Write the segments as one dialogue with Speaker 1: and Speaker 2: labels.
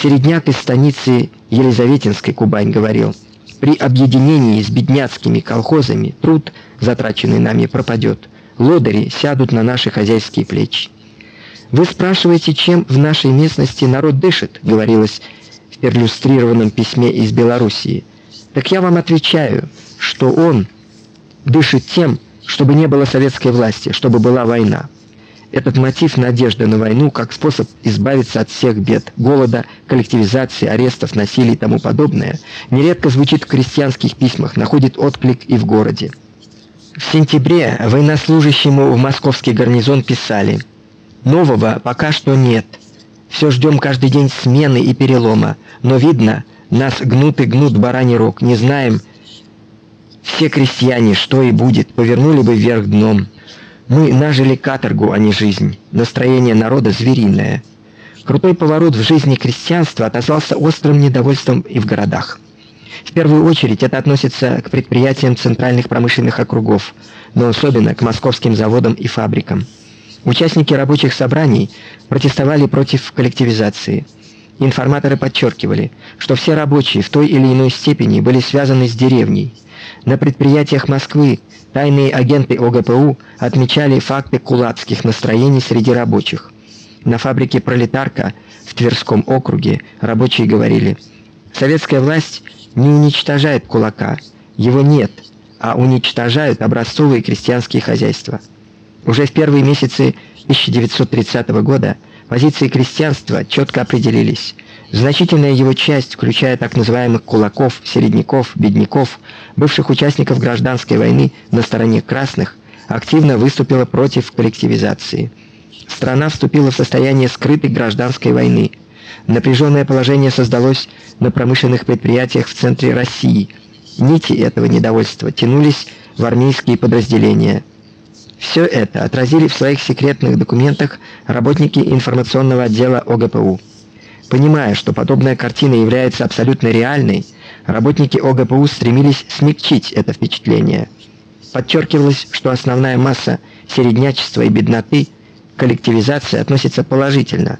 Speaker 1: Середняк из станицы Елизаветинской Кубань говорил: "При объединении с бедняцкими колхозами труд, затраченный нами, пропадет. Лодыри сядут на наши хозяйские плечи". Вы спрашиваете, чем в нашей местности народ дышит, говорилось в перлюстрированном письме из Белоруссии. Так я вам отвечаю, что он дышит тем, чтобы не было советской власти, чтобы была война. Этот мотив надежды на войну как способ избавиться от всех бед, голода, коллективизации, арестов, насилия и тому подобное, нередко звучит в крестьянских письмах, находит отклик и в городе. В сентябре военнослужащему в московский гарнизон писали: "Нового пока что нет. Все ждем каждый день смены и перелома, но видно, нас гнут и гнут бараний рог, не знаем, все крестьяне, что и будет, повернули бы вверх дном. Мы нажили каторгу, а не жизнь. Настроение народа звериное. Крутой поворот в жизни крестьянства отозвался острым недовольством и в городах. В первую очередь это относится к предприятиям центральных промышленных округов, но особенно к московским заводам и фабрикам. Участники рабочих собраний протестовали против коллективизации. Информаторы подчеркивали, что все рабочие в той или иной степени были связаны с деревней – на предприятиях Москвы тайные агенты ОГПУ отмечали факты кулацких настроений среди рабочих. На фабрике Пролетарка в Тверском округе рабочие говорили: "Советская власть не уничтожает кулака, его нет, а уничтожают образцовые крестьянские хозяйства". Уже в первые месяцы 1930 года позиции крестьянства четко определились. Значительная его часть, включая так называемых кулаков, середняков, бедняков, бывших участников гражданской войны на стороне красных, активно выступила против коллективизации. Страна вступила в состояние скрытой гражданской войны. Напряженное положение создалось на промышленных предприятиях в центре России. Нити этого недовольства тянулись в армейские подразделения. Все это отразили в своих секретных документах работники информационного отдела ОГПУ. Понимая, что подобная картина является абсолютно реальной, работники ОГПУ стремились смягчить это впечатление. Подчеркивалось, что основная масса середнячества и бедноты коллективизации относится положительно,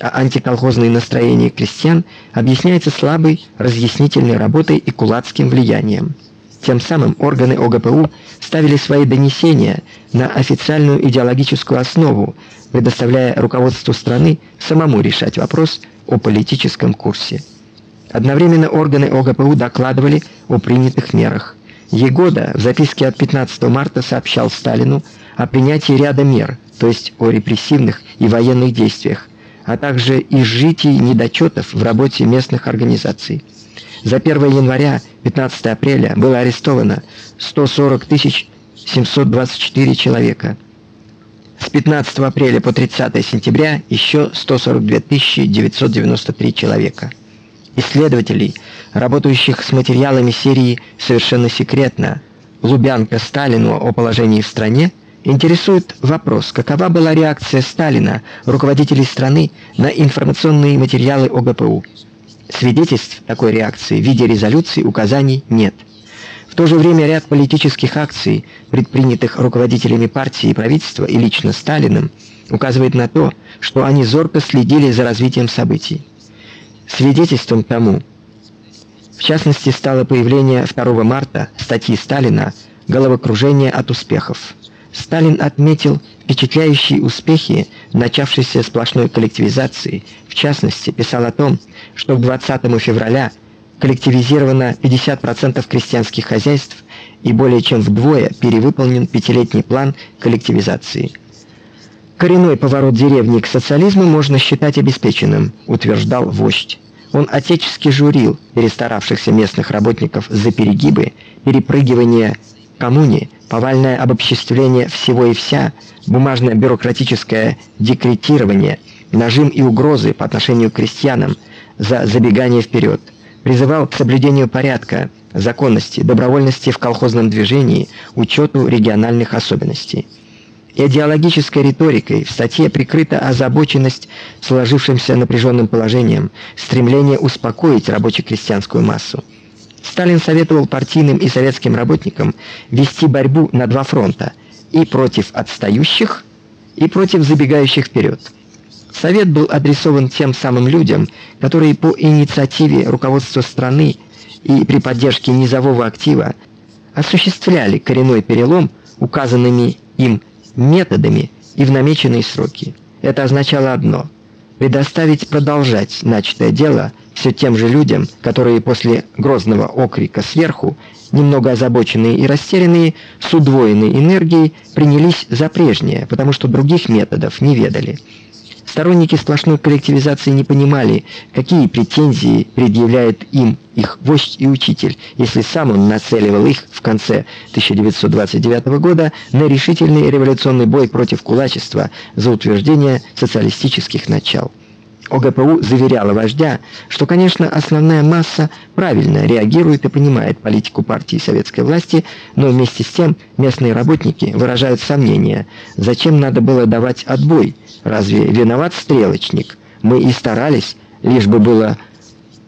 Speaker 1: а антиколхозные настроения крестьян объясняется слабой разъяснительной работой и кулацким влиянием. Тем самым органы ОГПУ ставили свои донесения на официальную идеологическую основу, предоставляя руководству страны самому решать вопрос о политическом курсе. Одновременно органы ОГПУ докладывали о принятых мерах. Егода в записке от 15 марта сообщал Сталину о принятии ряда мер, то есть о репрессивных и военных действиях, а также изжитии недочетов в работе местных организаций. За 1 января 15 апреля было арестовано 140 724 человека. С 15 апреля по 30 сентября еще 142 993 человека. Исследователей, работающих с материалами серии совершенно секретно Лубянка Сталину о положении в стране, интересует вопрос, какова была реакция Сталина, руководителей страны, на информационные материалы ОГПУ. Свидетельств такой реакции в виде резолюций, указаний нет. То же время ряд политических акций, предпринятых руководителями партии и правительства и лично Сталиным, указывает на то, что они зорко следили за развитием событий. Свидетельством тому, в частности, стало появление 2 марта статьи Сталина Головокружение от успехов. Сталин отметил впечатляющие успехи начавшейся сплошной коллективизации. В частности, писал о том, что к 20 февраля коллективизировано 50% крестьянских хозяйств и более чем вдвое перевыполнен пятилетний план коллективизации. Коренной поворот деревни к социализму можно считать обеспеченным, утверждал вождь. Он отечески журил перестаравшихся местных работников за перегибы, перепрыгивание коммуне, повальное обобществление всего и вся, бумажное бюрократическое декретирование, нажим и угрозы по отношению к крестьянам за забегание вперед, призывал к соблюдению порядка, законности, добровольности в колхозном движении, учету региональных особенностей. Идеологической риторикой в статье прикрыта озабоченность сложившимся напряженным положением, стремление успокоить рабоче-крестьянскую массу. Сталин советовал партийным и советским работникам вести борьбу на два фронта: и против отстающих, и против забегающих вперед. Совет был адресован тем самым людям, которые по инициативе руководства страны и при поддержке низового актива осуществляли коренной перелом указанными им методами и в намеченные сроки. Это означало одно: предоставить продолжать начатое дело все тем же людям, которые после грозного окрика сверху, немного озабоченные и растерянные, с удвоенной энергией принялись за прежнее, потому что других методов не ведали. Сторонники сплошной коллективизации не понимали, какие претензии предъявляет им их вождь и учитель, если сам он нацеливал их в конце 1929 года на решительный революционный бой против кулачества за утверждение социалистических начал. ОГПУ заверяла вождя, что, конечно, основная масса правильно реагирует и понимает политику партии и советской власти, но вместе с тем местные работники выражают сомнения, зачем надо было давать отбой? Разве виноват стрелочник? Мы и старались, лишь бы было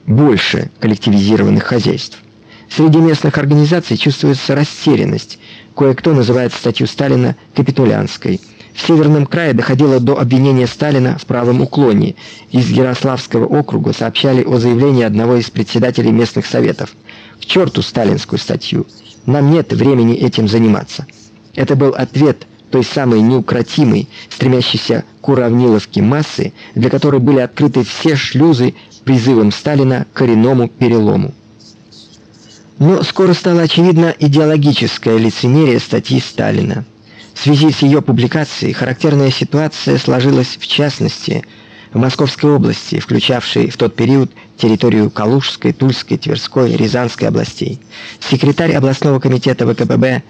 Speaker 1: больше коллективизированных хозяйств. Среди местных организаций чувствуется растерянность. Кое-кто называет статью Сталина капитулянской. В Северном крае доходило до обвинения Сталина в правом уклоне. Из Ярославского округа сообщали о заявлении одного из председателей местных советов. К черту сталинскую статью. Нам нет времени этим заниматься. Это был ответ той самой неукротимой, стремящейся к уравниловке массы, для которой были открыты все шлюзы призывом Сталина к коренному перелому. Но скоро стало очевидно идеологическое лицемерие статьи Сталина. В связи с ее публикацией характерная ситуация сложилась в частности в Московской области, включавшей в тот период территорию Калужской, Тульской, Тверской, Рязанской областей. Секретарь областного комитета ВКПБ